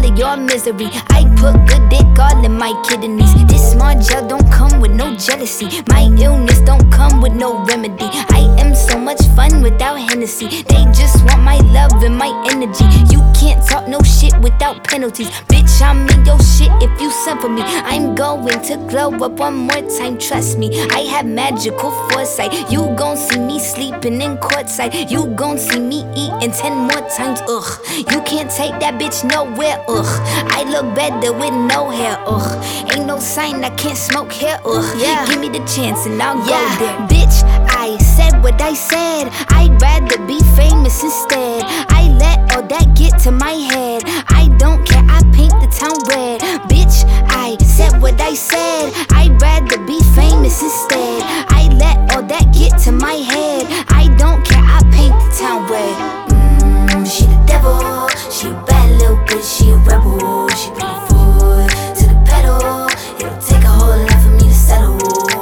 All of your misery. I put good dick all in my kidneys. This small gel don't come with no jealousy. My illness don't come with no remedy. I am so much fun without Hennessy. They just want my love and my energy. You can't talk no shit without penalties. Bitch, I'm in your shit if you send for me. I'm going to glow up one more time, trust me. I have magical foresight. You gon' see me sleeping in courtside. You gon' see me eating ten more times, ugh. You can't take that bitch nowhere, ugh. I look better with no hair, ugh. Ain't no sign I can't smoke here, ugh. Yeah. Give me the chance and I'll Yeah. go there. Bitch, I said what I said. I'd rather be famous instead. I let all that get to my head. I don't care, I paint the town red. Bitch, I said what I said. It'll take a whole lot for me to settle.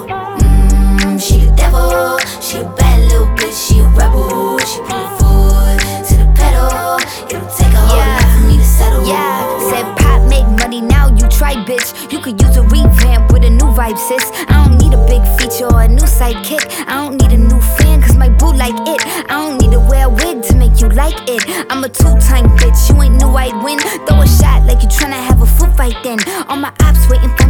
Mm, she the devil, she a bad little bitch, she a rebel. She put her foot to the pedal. It'll take a whole lot for me to settle. Yeah, said pop make money now. You try, bitch. You could use a revamp with a new vibe, sis. I don't need a big feature or a new sidekick. I don't need a new fan, cause my boo like it. I don't need to wear a wig to make you like it. I'm a two time bitch. You ain't knew I'd win. Throw a shot like you tryna have a foot fight then. All my ops waiting for me to be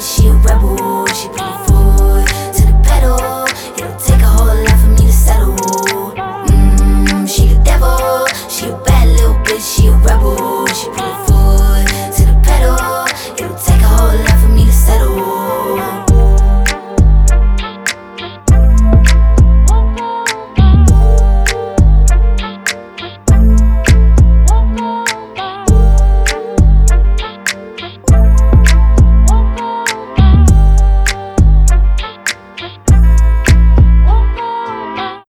She a rebel.